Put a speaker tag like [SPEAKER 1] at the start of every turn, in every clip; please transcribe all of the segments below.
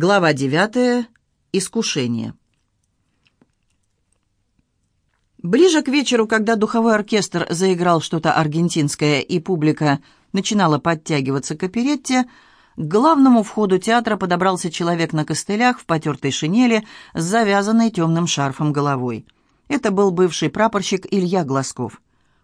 [SPEAKER 1] Глава 9. Искушение. Ближе к вечеру, когда духовой оркестр заиграл что-то аргентинское и публика начинала подтягиваться к оперетте, к главному входу театра подобрался человек на костылях в потертой шинели с завязанной темным шарфом головой. Это был бывший прапорщик Илья Глазков.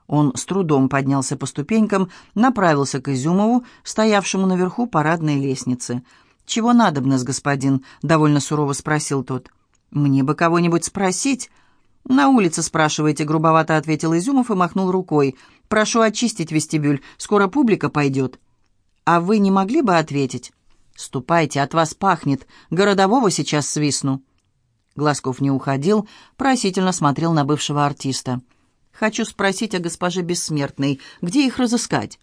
[SPEAKER 1] Он с трудом поднялся по ступенькам, направился к Изюмову, стоявшему наверху парадной лестницы. «Чего надобно, господин?» — довольно сурово спросил тот. «Мне бы кого-нибудь спросить». «На улице спрашиваете», — грубовато ответил Изюмов и махнул рукой. «Прошу очистить вестибюль, скоро публика пойдет». «А вы не могли бы ответить?» «Ступайте, от вас пахнет. Городового сейчас свистну». Глазков не уходил, просительно смотрел на бывшего артиста. «Хочу спросить о госпоже Бессмертной. Где их разыскать?»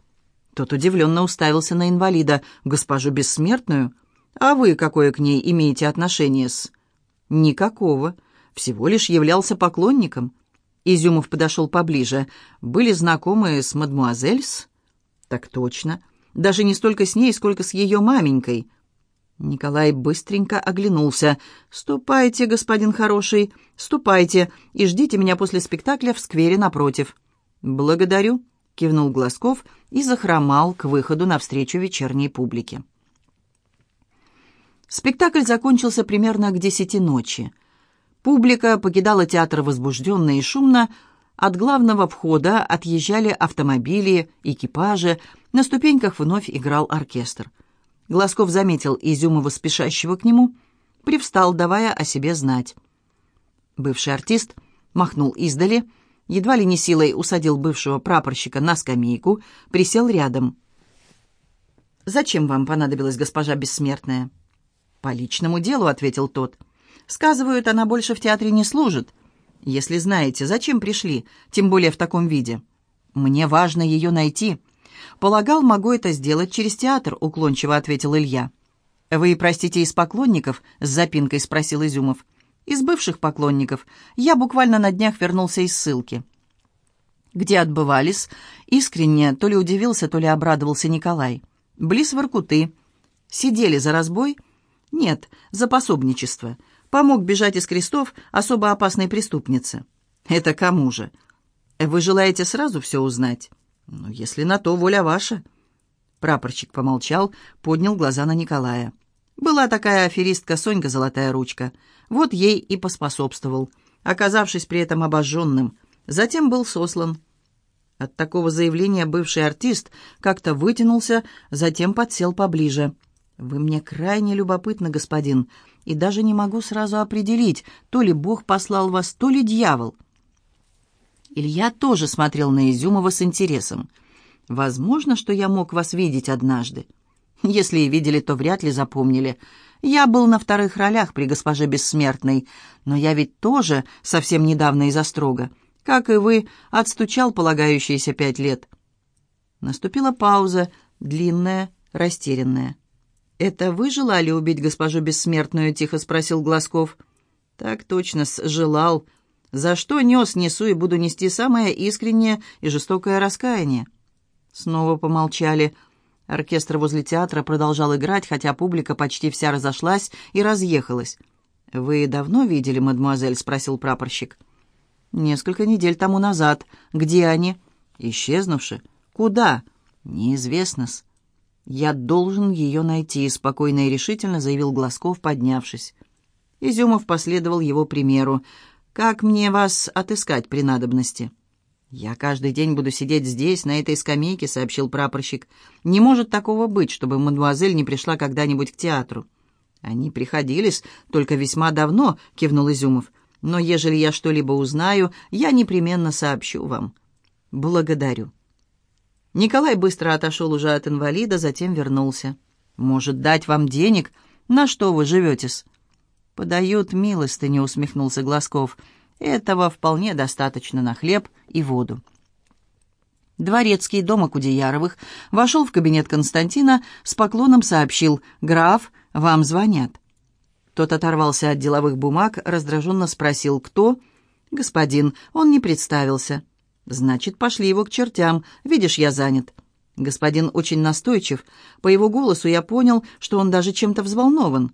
[SPEAKER 1] Тот удивленно уставился на инвалида. «Госпожу Бессмертную? А вы какое к ней имеете отношение с...» «Никакого всего лишь являлся поклонником. Изюмов подошел поближе. «Были знакомы с мадмуазельс?» «Так точно. Даже не столько с ней, сколько с ее маменькой». Николай быстренько оглянулся. «Ступайте, господин хороший, ступайте и ждите меня после спектакля в сквере напротив». «Благодарю», — кивнул Глазков и захромал к выходу навстречу вечерней публике. Спектакль закончился примерно к десяти ночи. Публика покидала театр возбужденно и шумно. От главного входа отъезжали автомобили, экипажи. На ступеньках вновь играл оркестр. Глазков заметил Изюмова, спешащего к нему, привстал, давая о себе знать. Бывший артист махнул издали, едва ли не силой усадил бывшего прапорщика на скамейку, присел рядом. «Зачем вам понадобилась госпожа Бессмертная?» «По личному делу», — ответил тот. — Сказывают, она больше в театре не служит. Если знаете, зачем пришли, тем более в таком виде? Мне важно ее найти. Полагал, могу это сделать через театр, уклончиво ответил Илья. Вы, простите, из поклонников? С запинкой спросил Изюмов. Из бывших поклонников. Я буквально на днях вернулся из ссылки. Где отбывались? Искренне то ли удивился, то ли обрадовался Николай. Близ Воркуты. Сидели за разбой? Нет, за пособничество помог бежать из крестов особо опасной преступнице. Это кому же? Вы желаете сразу все узнать? Ну, если на то воля ваша. Прапорщик помолчал, поднял глаза на Николая. Была такая аферистка Сонька Золотая Ручка. Вот ей и поспособствовал, оказавшись при этом обожженным. Затем был сослан. От такого заявления бывший артист как-то вытянулся, затем подсел поближе. «Вы мне крайне любопытны, господин и даже не могу сразу определить, то ли Бог послал вас, то ли дьявол». Илья тоже смотрел на Изюмова с интересом. «Возможно, что я мог вас видеть однажды. Если и видели, то вряд ли запомнили. Я был на вторых ролях при госпоже Бессмертной, но я ведь тоже совсем недавно из Острога. Как и вы, отстучал полагающиеся пять лет». Наступила пауза, длинная, растерянная. «Это вы желали убить госпожу Бессмертную?» — тихо спросил Глазков. «Так точно, желал. За что нес, несу и буду нести самое искреннее и жестокое раскаяние». Снова помолчали. Оркестр возле театра продолжал играть, хотя публика почти вся разошлась и разъехалась. «Вы давно видели, мадемуазель?» — спросил прапорщик. «Несколько недель тому назад. Где они?» «Исчезнувши. Куда?» «Неизвестно-с». «Я должен ее найти», — спокойно и решительно заявил Глазков, поднявшись. Изюмов последовал его примеру. «Как мне вас отыскать при надобности?» «Я каждый день буду сидеть здесь, на этой скамейке», — сообщил прапорщик. «Не может такого быть, чтобы мадемуазель не пришла когда-нибудь к театру». «Они приходились, только весьма давно», — кивнул Изюмов. «Но ежели я что-либо узнаю, я непременно сообщу вам». «Благодарю». Николай быстро отошел уже от инвалида, затем вернулся. «Может, дать вам денег? На что вы живетесь?» «Подают милостыню», — усмехнулся Глазков. «Этого вполне достаточно на хлеб и воду». Дворецкий дома Кудеяровых вошел в кабинет Константина, с поклоном сообщил «Граф, вам звонят». Тот оторвался от деловых бумаг, раздраженно спросил «Кто?» «Господин, он не представился». «Значит, пошли его к чертям. Видишь, я занят». Господин очень настойчив. По его голосу я понял, что он даже чем-то взволнован.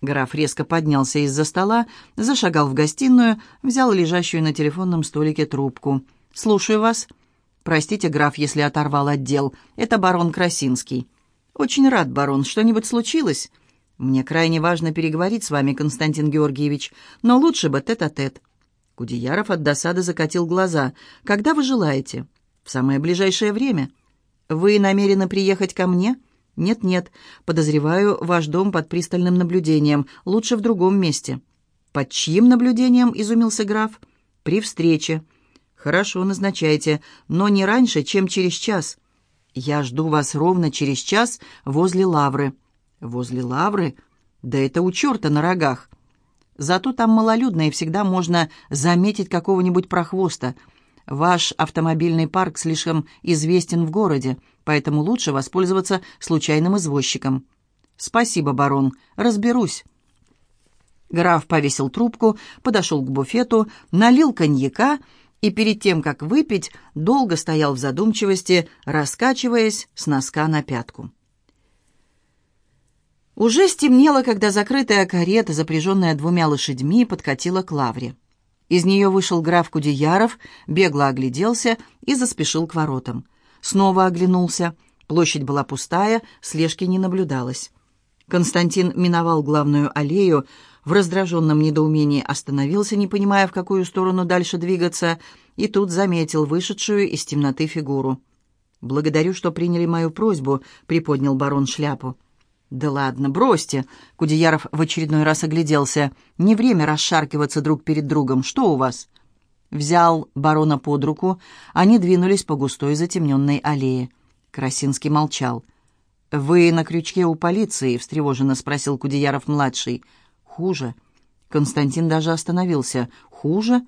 [SPEAKER 1] Граф резко поднялся из-за стола, зашагал в гостиную, взял лежащую на телефонном столике трубку. «Слушаю вас». «Простите, граф, если оторвал отдел. Это барон Красинский». «Очень рад, барон. Что-нибудь случилось?» «Мне крайне важно переговорить с вами, Константин Георгиевич, но лучше бы тет-а-тет». -тет. Кудеяров от досады закатил глаза. «Когда вы желаете?» «В самое ближайшее время». «Вы намерены приехать ко мне?» «Нет-нет, подозреваю, ваш дом под пристальным наблюдением. Лучше в другом месте». «Под чьим наблюдением?» — изумился граф. «При встрече». «Хорошо, назначайте, но не раньше, чем через час». «Я жду вас ровно через час возле лавры». «Возле лавры? Да это у черта на рогах». «Зато там малолюдно, и всегда можно заметить какого-нибудь прохвоста. Ваш автомобильный парк слишком известен в городе, поэтому лучше воспользоваться случайным извозчиком». «Спасибо, барон, разберусь». Граф повесил трубку, подошел к буфету, налил коньяка и перед тем, как выпить, долго стоял в задумчивости, раскачиваясь с носка на пятку. Уже стемнело, когда закрытая карета, запряженная двумя лошадьми, подкатила к лавре. Из нее вышел граф Кудеяров, бегло огляделся и заспешил к воротам. Снова оглянулся. Площадь была пустая, слежки не наблюдалось. Константин миновал главную аллею, в раздраженном недоумении остановился, не понимая, в какую сторону дальше двигаться, и тут заметил вышедшую из темноты фигуру. «Благодарю, что приняли мою просьбу», — приподнял барон шляпу. «Да ладно, бросьте!» — Кудеяров в очередной раз огляделся. «Не время расшаркиваться друг перед другом. Что у вас?» Взял барона под руку. Они двинулись по густой затемненной аллее. Красинский молчал. «Вы на крючке у полиции?» — встревоженно спросил Кудеяров-младший. «Хуже». Константин даже остановился. «Хуже?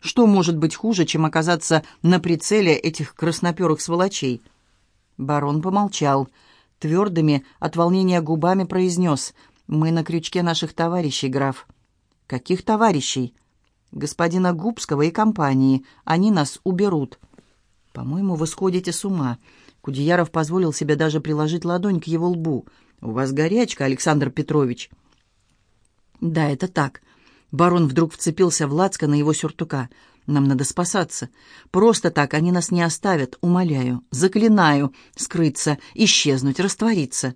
[SPEAKER 1] Что может быть хуже, чем оказаться на прицеле этих красноперых сволочей?» Барон помолчал. Твердыми от волнения губами произнес. «Мы на крючке наших товарищей, граф». «Каких товарищей?» «Господина Губского и компании. Они нас уберут». «По-моему, вы сходите с ума». Кудеяров позволил себе даже приложить ладонь к его лбу. «У вас горячка, Александр Петрович». «Да, это так». Барон вдруг вцепился в лацко на его сюртука. «Нам надо спасаться. Просто так они нас не оставят, умоляю, заклинаю, скрыться, исчезнуть, раствориться».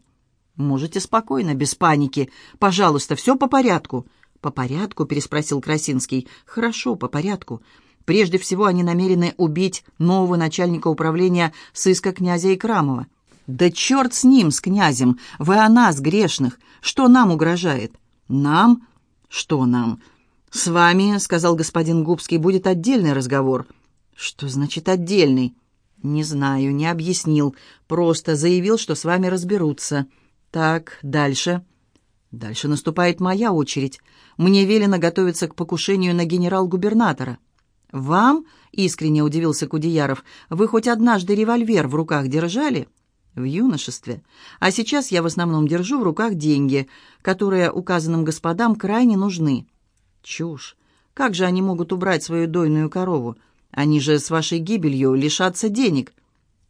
[SPEAKER 1] «Можете спокойно, без паники. Пожалуйста, все по порядку». «По порядку?» — переспросил Красинский. «Хорошо, по порядку. Прежде всего они намерены убить нового начальника управления сыска князя Икрамова. Да черт с ним, с князем! Вы о нас, грешных! Что нам угрожает? Нам? Что нам? С вами, — сказал господин Губский, — будет отдельный разговор. Что значит отдельный? Не знаю, не объяснил. Просто заявил, что с вами разберутся. Так, дальше. Дальше наступает моя очередь. Мне велено готовиться к покушению на генерал-губернатора. «Вам?» — искренне удивился Кудеяров. «Вы хоть однажды револьвер в руках держали?» «В юношестве. А сейчас я в основном держу в руках деньги, которые указанным господам крайне нужны». «Чушь! Как же они могут убрать свою дойную корову? Они же с вашей гибелью лишатся денег».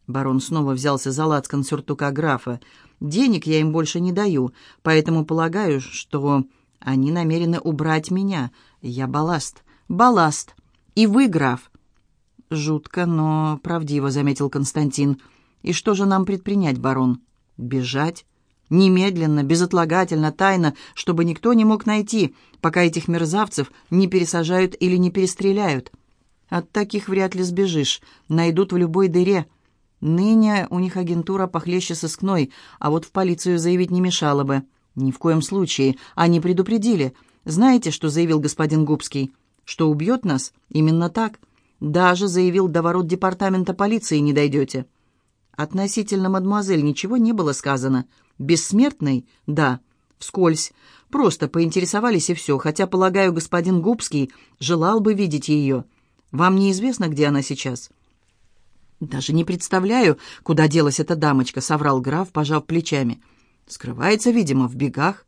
[SPEAKER 1] Барон снова взялся за лацкан сюртука графа. «Денег я им больше не даю, поэтому полагаю, что они намерены убрать меня. Я балласт. Балласт. И вы, граф». «Жутко, но правдиво», — заметил Константин. «И что же нам предпринять, барон? Бежать? Немедленно, безотлагательно, тайно, чтобы никто не мог найти, пока этих мерзавцев не пересажают или не перестреляют. От таких вряд ли сбежишь, найдут в любой дыре. Ныне у них агентура похлеще сыскной, а вот в полицию заявить не мешало бы. Ни в коем случае, они предупредили. Знаете, что заявил господин Губский?» что убьет нас именно так. Даже заявил до ворот департамента полиции не дойдете. Относительно мадемуазель ничего не было сказано. Бессмертной? Да. Вскользь. Просто поинтересовались и все, хотя, полагаю, господин Губский желал бы видеть ее. Вам неизвестно, где она сейчас?» «Даже не представляю, куда делась эта дамочка», — соврал граф, пожав плечами. «Скрывается, видимо, в бегах».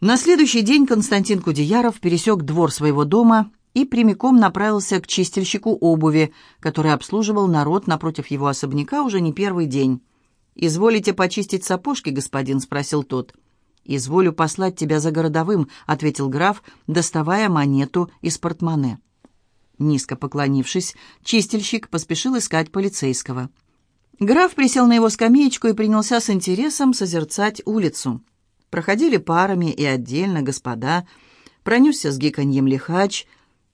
[SPEAKER 1] На следующий день Константин Кудеяров пересек двор своего дома и прямиком направился к чистильщику обуви, который обслуживал народ напротив его особняка уже не первый день. «Изволите почистить сапожки, господин?» — спросил тот. «Изволю послать тебя за городовым», — ответил граф, доставая монету из портмоне. Низко поклонившись, чистильщик поспешил искать полицейского. Граф присел на его скамеечку и принялся с интересом созерцать улицу. Проходили парами и отдельно господа. Пронесся с гиканьем лихач.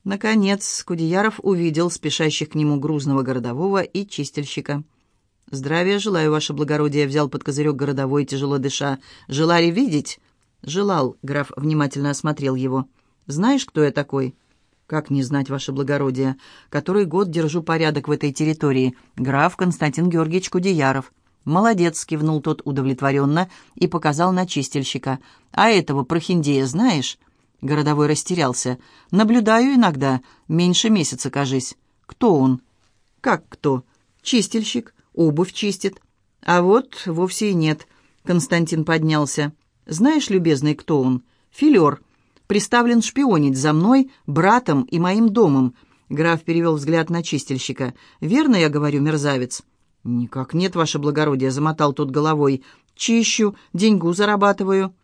[SPEAKER 1] Наконец, Кудеяров увидел спешащих к нему грузного городового и чистильщика. «Здравия желаю, ваше благородие», — взял под козырек городовой, тяжело дыша. «Желали видеть?» «Желал», — граф внимательно осмотрел его. «Знаешь, кто я такой?» «Как не знать, ваше благородие? Который год держу порядок в этой территории. Граф Константин Георгиевич Кудеяров». «Молодец», — кивнул тот удовлетворенно и показал на чистильщика. «А этого прохиндея знаешь?» Городовой растерялся. «Наблюдаю иногда. Меньше месяца, кажись. Кто он?» «Как кто?» «Чистильщик. Обувь чистит». «А вот вовсе и нет». Константин поднялся. «Знаешь, любезный, кто он?» «Филер приставлен шпионить за мной, братом и моим домом». Граф перевел взгляд на чистильщика. «Верно я говорю, мерзавец?» «Никак нет, ваше благородие», — замотал тот головой. «Чищу, деньгу зарабатываю».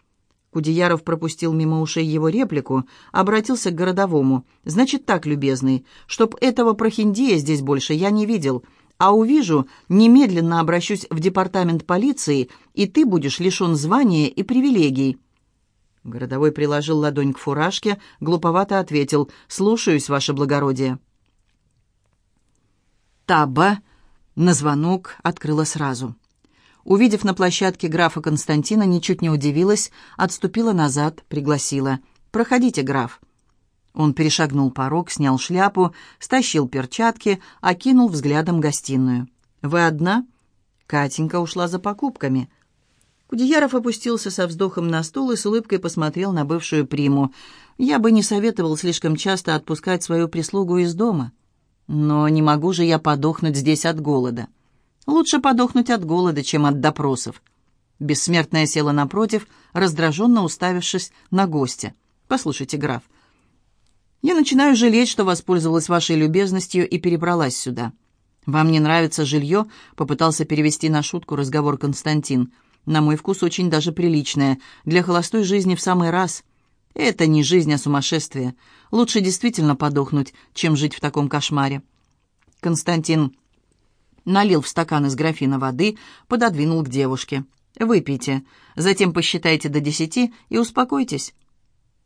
[SPEAKER 1] Кудеяров пропустил мимо ушей его реплику, обратился к городовому. «Значит так, любезный, чтоб этого прохиндея здесь больше я не видел, а увижу, немедленно обращусь в департамент полиции, и ты будешь лишен звания и привилегий». Городовой приложил ладонь к фуражке, глуповато ответил «Слушаюсь, ваше благородие». Таба на звонок открыла сразу. Увидев на площадке графа Константина, ничуть не удивилась, отступила назад, пригласила. «Проходите, граф». Он перешагнул порог, снял шляпу, стащил перчатки, окинул взглядом гостиную. «Вы одна?» Катенька ушла за покупками. Кудеяров опустился со вздохом на стул и с улыбкой посмотрел на бывшую приму. «Я бы не советовал слишком часто отпускать свою прислугу из дома. Но не могу же я подохнуть здесь от голода. Лучше подохнуть от голода, чем от допросов». Бессмертная села напротив, раздраженно уставившись на гостя. «Послушайте, граф, я начинаю жалеть, что воспользовалась вашей любезностью и перебралась сюда. Вам не нравится жилье?» — попытался перевести на шутку разговор Константин. На мой вкус очень даже приличная. Для холостой жизни в самый раз. Это не жизнь, а сумасшествие. Лучше действительно подохнуть, чем жить в таком кошмаре. Константин налил в стакан из графина воды, пододвинул к девушке. «Выпейте, затем посчитайте до десяти и успокойтесь».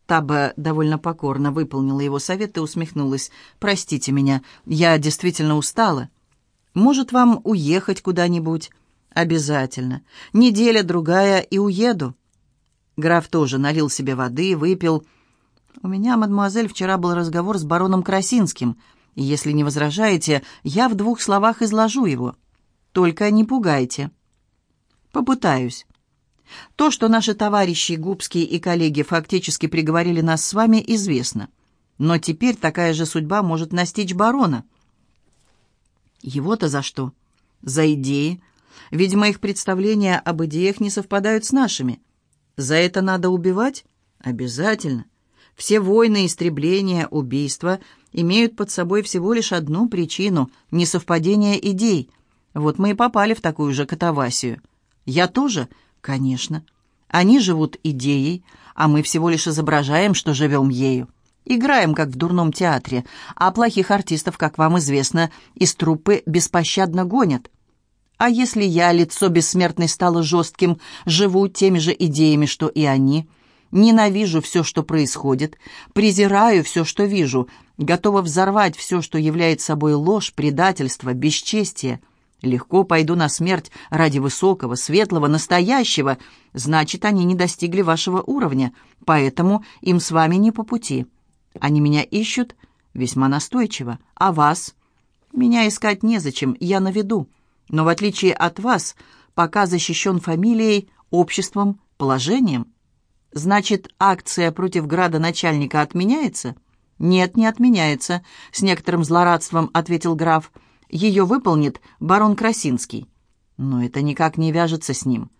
[SPEAKER 1] Таба довольно покорно выполнила его совет и усмехнулась. «Простите меня, я действительно устала. Может, вам уехать куда-нибудь?» «Обязательно. Неделя-другая и уеду». Граф тоже налил себе воды, выпил. «У меня, мадемуазель, вчера был разговор с бароном Красинским, если не возражаете, я в двух словах изложу его. Только не пугайте». «Попытаюсь». То, что наши товарищи Губские и коллеги фактически приговорили нас с вами, известно. Но теперь такая же судьба может настичь барона. Его-то за что? За идеи, Видимо, их представления об идеях не совпадают с нашими. За это надо убивать? Обязательно. Все войны, истребления, убийства имеют под собой всего лишь одну причину – несовпадение идей. Вот мы и попали в такую же катавасию. Я тоже? Конечно. Они живут идеей, а мы всего лишь изображаем, что живем ею. Играем, как в дурном театре, а плохих артистов, как вам известно, из труппы беспощадно гонят – а если я, лицо бессмертной, стало жестким, живу теми же идеями, что и они, ненавижу все, что происходит, презираю все, что вижу, готова взорвать все, что является собой ложь, предательство, бесчестие, легко пойду на смерть ради высокого, светлого, настоящего, значит, они не достигли вашего уровня, поэтому им с вами не по пути. Они меня ищут весьма настойчиво, а вас? Меня искать незачем, я на виду но в отличие от вас, пока защищен фамилией, обществом, положением. Значит, акция против градоначальника отменяется? Нет, не отменяется, с некоторым злорадством ответил граф. Ее выполнит барон Красинский. Но это никак не вяжется с ним.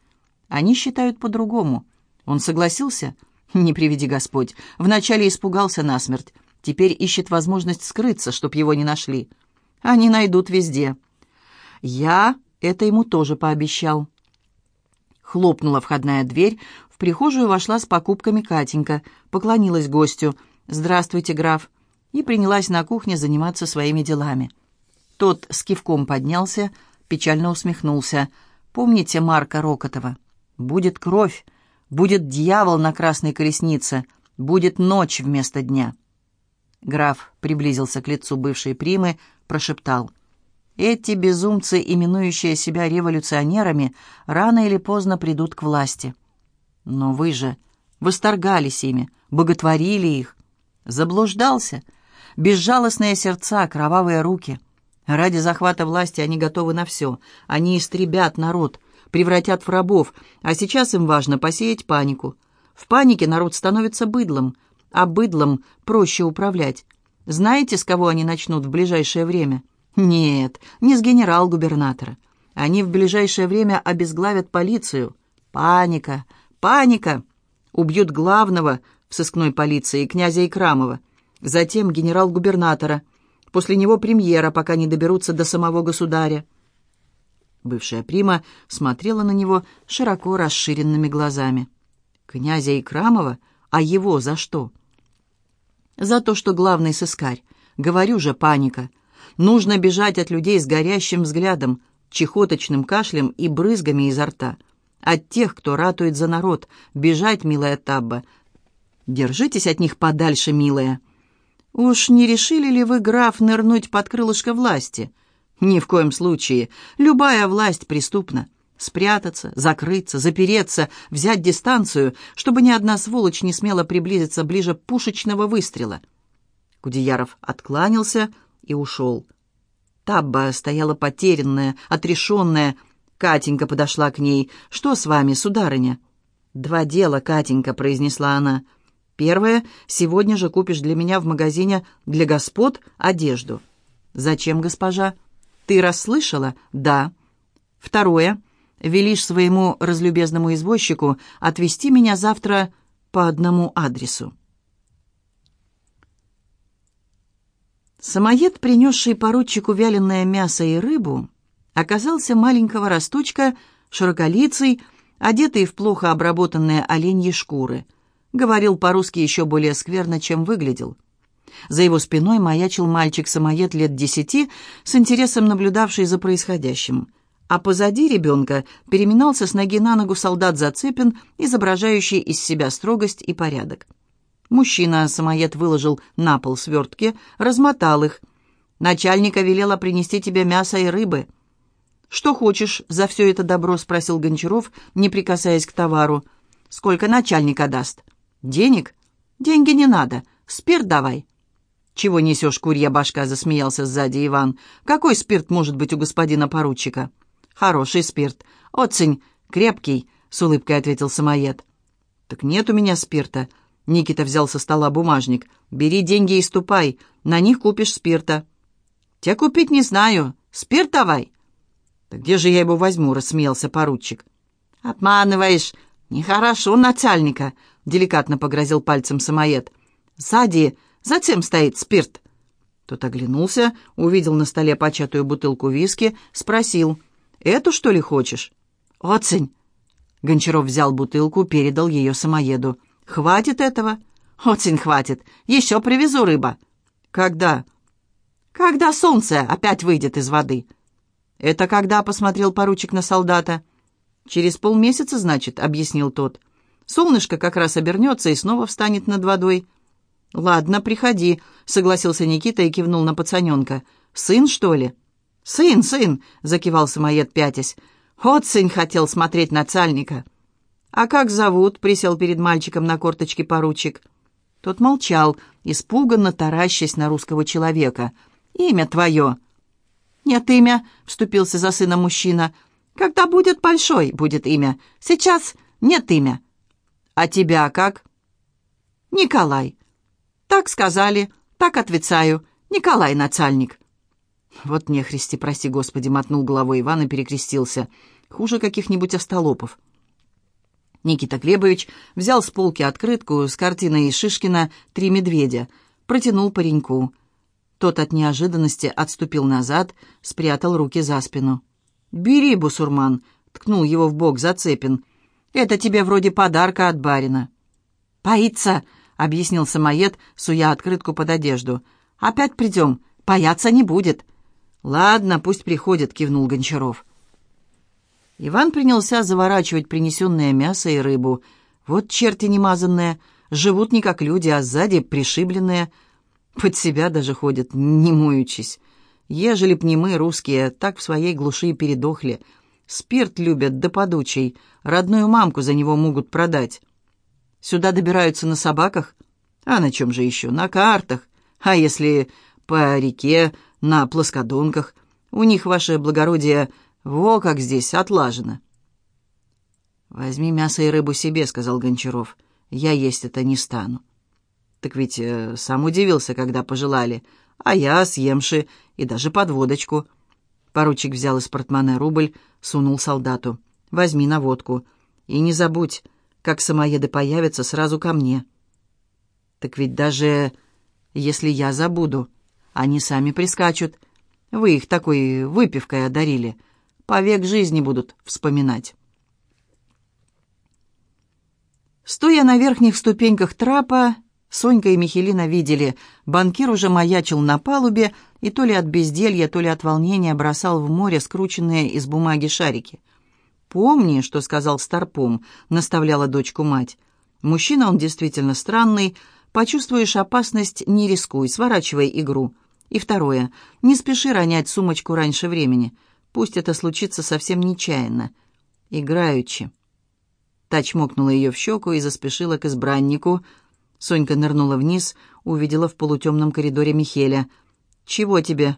[SPEAKER 1] Они считают по-другому. Он согласился? Не приведи Господь. Вначале испугался насмерть. Теперь ищет возможность скрыться, чтоб его не нашли. Они найдут везде. Я это ему тоже пообещал. Хлопнула входная дверь, в прихожую вошла с покупками Катенька, поклонилась гостю. «Здравствуйте, граф!» и принялась на кухне заниматься своими делами. Тот с кивком поднялся, печально усмехнулся. «Помните Марка Рокотова? Будет кровь, будет дьявол на красной колеснице, будет ночь вместо дня». Граф приблизился к лицу бывшей примы, прошептал. «Эти безумцы, именующие себя революционерами, рано или поздно придут к власти. Но вы же восторгались ими, боготворили их. Заблуждался. Безжалостные сердца, кровавые руки. Ради захвата власти они готовы на все. Они истребят народ, превратят в рабов, а сейчас им важно посеять панику. В панике народ становится быдлом, а быдлом проще управлять. Знаете, с кого они начнут в ближайшее время? Нет, не с генерал-губернатора. Они в ближайшее время обезглавят полицию. Паника, паника. Убьют главного в сыскной полиции, князя Икрамова. Затем генерал-губернатора. После него премьера, пока не доберутся до самого государя. Бывшая прима смотрела на него широко расширенными глазами. «Князя Икрамова? А его за что?» За то, что главный сыскарь. Говорю же, паника. Нужно бежать от людей с горящим взглядом, чехоточным кашлем и брызгами изо рта. От тех, кто ратует за народ. Бежать, милая Табба. Держитесь от них подальше, милая. Уж не решили ли вы, граф, нырнуть под крылышко власти? Ни в коем случае. Любая власть преступна. Спрятаться, закрыться, запереться, взять дистанцию, чтобы ни одна сволочь не смела приблизиться ближе пушечного выстрела. Кудеяров откланялся и ушел. Табба стояла потерянная, отрешенная. Катенька подошла к ней. «Что с вами, сударыня?» «Два дела, Катенька», — произнесла она. «Первое. Сегодня же купишь для меня в магазине для господ одежду». «Зачем, госпожа?» «Ты расслышала?» «Да». «Второе велишь своему разлюбезному извозчику отвезти меня завтра по одному адресу. Самоед, принесший поручику вяленое мясо и рыбу, оказался маленького росточка, широколицый, одетый в плохо обработанные оленьи шкуры. Говорил по-русски еще более скверно, чем выглядел. За его спиной маячил мальчик-самоед лет десяти, с интересом наблюдавший за происходящим – а позади ребенка переминался с ноги на ногу солдат Зацепин, изображающий из себя строгость и порядок. Мужчина-самоед выложил на пол свертки, размотал их. «Начальника велела принести тебе мясо и рыбы». «Что хочешь за все это добро?» — спросил Гончаров, не прикасаясь к товару. «Сколько начальника даст?» «Денег?» «Деньги не надо. Спирт давай». «Чего несешь, курья башка?» — засмеялся сзади Иван. «Какой спирт может быть у господина поручика?» «Хороший спирт. Оцень. Крепкий», — с улыбкой ответил самоед. «Так нет у меня спирта». Никита взял со стола бумажник. «Бери деньги и ступай. На них купишь спирта». «Тебя купить не знаю. Спирт давай». «Так где же я его возьму?» — рассмеялся поручик. «Обманываешь. Нехорошо начальника», — деликатно погрозил пальцем самоед. «Сзади. Зачем стоит спирт?» Тот оглянулся, увидел на столе початую бутылку виски, спросил — Эту, что ли, хочешь?» «Оцень!» Гончаров взял бутылку, передал ее самоеду. «Хватит этого?» «Оцень хватит. Еще привезу рыба». «Когда?» «Когда солнце опять выйдет из воды». «Это когда?» — посмотрел поручик на солдата. «Через полмесяца, значит», — объяснил тот. «Солнышко как раз обернется и снова встанет над водой». «Ладно, приходи», — согласился Никита и кивнул на пацаненка. «Сын, что ли?» «Сын, сын!» — закивал самоед, пятясь. «Вот сын хотел смотреть на цальника». «А как зовут?» — присел перед мальчиком на корточке поручик. Тот молчал, испуганно таращась на русского человека. «Имя твое?» «Нет имя», — вступился за сына мужчина. «Когда будет большой, будет имя. Сейчас нет имя». «А тебя как?» «Николай». «Так сказали, так отвечаю. Николай, начальник». «Вот нехристи, прости господи», — мотнул головой Иван и перекрестился. «Хуже каких-нибудь остолопов». Никита Глебович взял с полки открытку с картиной Шишкина «Три медведя», протянул пареньку. Тот от неожиданности отступил назад, спрятал руки за спину. «Бери, бусурман!» — ткнул его в бок Зацепин. Это тебе вроде подарка от барина». «Поится», — объяснил самоед, суя открытку под одежду. «Опять придем. Паяться не будет». «Ладно, пусть приходит», — кивнул Гончаров. Иван принялся заворачивать принесенное мясо и рыбу. Вот черти немазанные, живут не как люди, а сзади пришибленные. Под себя даже ходят, не моючись. Ежели б не мы, русские, так в своей глуши и передохли. Спирт любят да подучий, родную мамку за него могут продать. Сюда добираются на собаках? А на чем же еще? На картах. А если по реке, на плоскодонках? У них, ваше благородие, во как здесь отлажено. «Возьми мясо и рыбу себе», — сказал Гончаров. «Я есть это не стану». «Так ведь э, сам удивился, когда пожелали. А я съемши и даже под водочку». Поручик взял из портмоне рубль, сунул солдату. «Возьми на водку. И не забудь, как самоеды появятся, сразу ко мне». «Так ведь даже если я забуду, они сами прискачут. Вы их такой выпивкой одарили. Повек жизни будут вспоминать». Стоя на верхних ступеньках трапа, Сонька и Михелина видели, банкир уже маячил на палубе и то ли от безделья, то ли от волнения бросал в море скрученные из бумаги шарики. «Помни, что сказал Старпом», — наставляла дочку мать. «Мужчина он действительно странный. Почувствуешь опасность, не рискуй, сворачивай игру. И второе, не спеши ронять сумочку раньше времени. Пусть это случится совсем нечаянно. Играючи». Та чмокнула ее в щеку и заспешила к избраннику — Сонька нырнула вниз, увидела в полутемном коридоре Михеля. «Чего тебе?»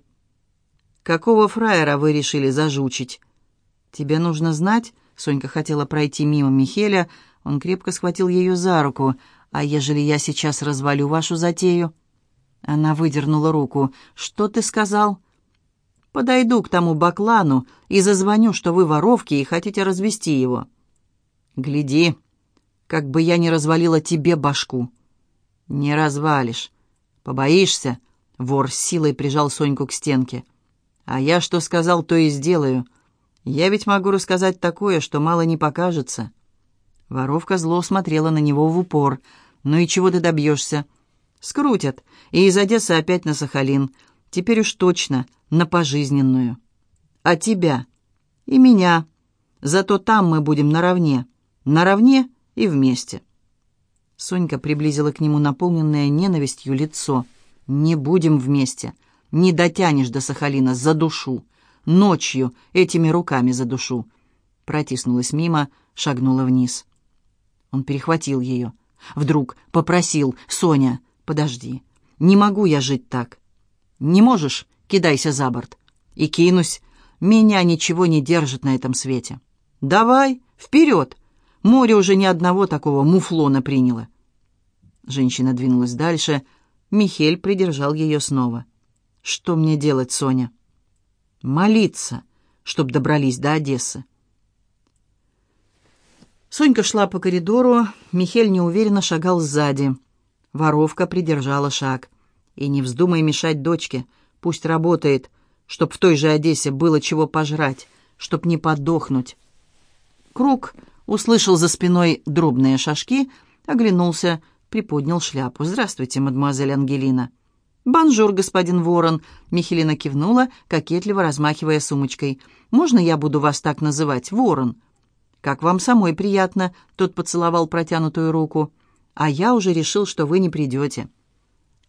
[SPEAKER 1] «Какого фраера вы решили зажучить?» «Тебе нужно знать?» Сонька хотела пройти мимо Михеля. Он крепко схватил ее за руку. «А ежели я сейчас развалю вашу затею?» Она выдернула руку. «Что ты сказал?» «Подойду к тому баклану и зазвоню, что вы воровки и хотите развести его». «Гляди, как бы я не развалила тебе башку». «Не развалишь. Побоишься?» Вор силой прижал Соньку к стенке. «А я что сказал, то и сделаю. Я ведь могу рассказать такое, что мало не покажется». Воровка зло смотрела на него в упор. «Ну и чего ты добьешься?» «Скрутят. И из Одессы опять на Сахалин. Теперь уж точно на пожизненную». «А тебя?» «И меня. Зато там мы будем наравне. Наравне и вместе». Сонька приблизила к нему наполненное ненавистью лицо. «Не будем вместе. Не дотянешь до Сахалина, за душу. Ночью этими руками за душу». Протиснулась мимо, шагнула вниз. Он перехватил ее. Вдруг попросил, «Соня, подожди, не могу я жить так». «Не можешь? Кидайся за борт». «И кинусь. Меня ничего не держит на этом свете». «Давай, вперед!» Море уже ни одного такого муфлона приняло. Женщина двинулась дальше. Михель придержал ее снова. «Что мне делать, Соня?» «Молиться, чтоб добрались до Одессы». Сонька шла по коридору, Михель неуверенно шагал сзади. Воровка придержала шаг. «И не вздумай мешать дочке, пусть работает, чтоб в той же Одессе было чего пожрать, чтоб не подохнуть». Круг услышал за спиной дробные шажки, оглянулся, приподнял шляпу. «Здравствуйте, мадемуазель Ангелина». «Бонжур, господин Ворон», — Михелина кивнула, кокетливо размахивая сумочкой. «Можно я буду вас так называть, Ворон?» «Как вам самой приятно», — тот поцеловал протянутую руку. «А я уже решил, что вы не придете».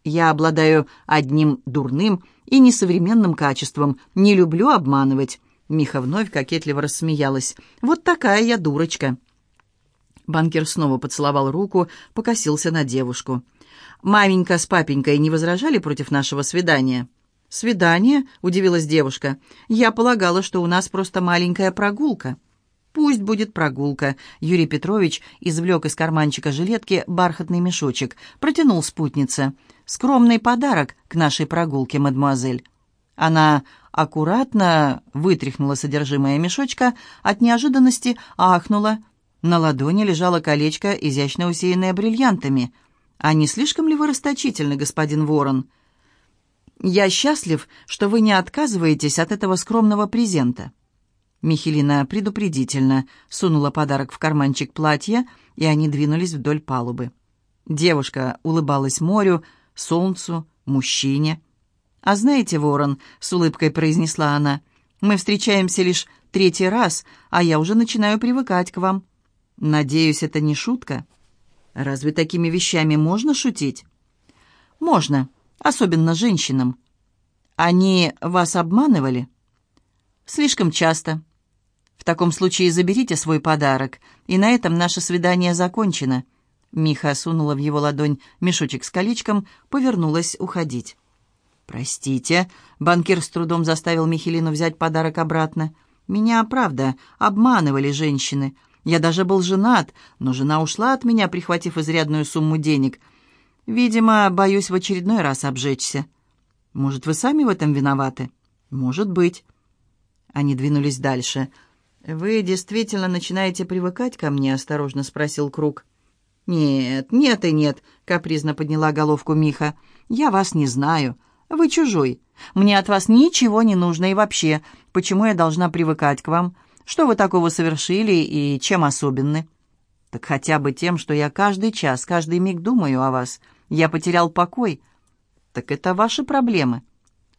[SPEAKER 1] «Я обладаю одним дурным и несовременным качеством. Не люблю обманывать. Миха вновь кокетливо рассмеялась. «Вот такая я дурочка». Банкир снова поцеловал руку, покосился на девушку. «Маменька с папенькой не возражали против нашего свидания?» «Свидание?» — удивилась девушка. «Я полагала, что у нас просто маленькая прогулка». «Пусть будет прогулка». Юрий Петрович извлек из карманчика жилетки бархатный мешочек, протянул спутнице. «Скромный подарок к нашей прогулке, мадемуазель». Она аккуратно вытряхнула содержимое мешочка, от неожиданности ахнула. На ладони лежало колечко, изящно усеянное бриллиантами. «А не слишком ли вы расточительны, господин Ворон?» «Я счастлив, что вы не отказываетесь от этого скромного презента». Михелина предупредительно сунула подарок в карманчик платья, и они двинулись вдоль палубы. Девушка улыбалась морю, солнцу, мужчине. «А знаете, Ворон», — с улыбкой произнесла она, — «мы встречаемся лишь третий раз, а я уже начинаю привыкать к вам. Надеюсь, это не шутка?» «Разве такими вещами можно шутить?» «Можно, особенно женщинам». «Они вас обманывали?» «Слишком часто». «В таком случае заберите свой подарок, и на этом наше свидание закончено». Миха сунула в его ладонь мешочек с колечком, повернулась уходить. «Простите», — банкир с трудом заставил Михелину взять подарок обратно. «Меня, правда, обманывали женщины. Я даже был женат, но жена ушла от меня, прихватив изрядную сумму денег. Видимо, боюсь в очередной раз обжечься. Может, вы сами в этом виноваты? Может быть». Они двинулись дальше. «Вы действительно начинаете привыкать ко мне?» — осторожно спросил Круг. «Нет, нет и нет», — капризно подняла головку Миха. «Я вас не знаю. Вы чужой. Мне от вас ничего не нужно и вообще. Почему я должна привыкать к вам? Что вы такого совершили и чем особенны?» «Так хотя бы тем, что я каждый час, каждый миг думаю о вас. Я потерял покой». «Так это ваши проблемы».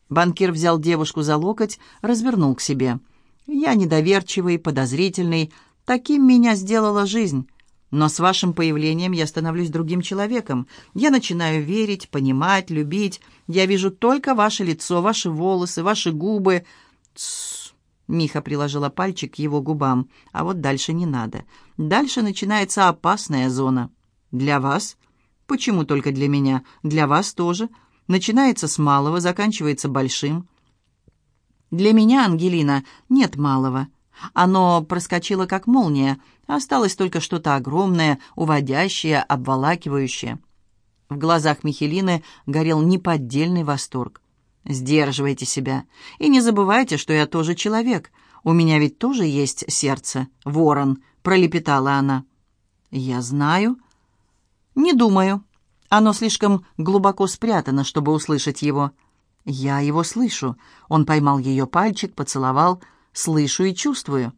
[SPEAKER 1] Банкир взял девушку за локоть, развернул к себе. «Я недоверчивый, подозрительный. Таким меня сделала жизнь». Но с вашим появлением я становлюсь другим человеком. Я начинаю верить, понимать, любить. Я вижу только ваше лицо, ваши волосы, ваши губы. Тссс. Миха приложила пальчик к его губам. А вот дальше не надо. Дальше начинается опасная зона. Для вас? Почему только для меня? Для вас тоже. Начинается с малого, заканчивается большим. Для меня, Ангелина, нет малого. Оно проскочило, как молния. Осталось только что-то огромное, уводящее, обволакивающее. В глазах Михелины горел неподдельный восторг. «Сдерживайте себя. И не забывайте, что я тоже человек. У меня ведь тоже есть сердце, ворон», — пролепетала она. «Я знаю». «Не думаю. Оно слишком глубоко спрятано, чтобы услышать его». «Я его слышу». Он поймал ее пальчик, поцеловал. «Слышу и чувствую».